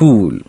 Cool.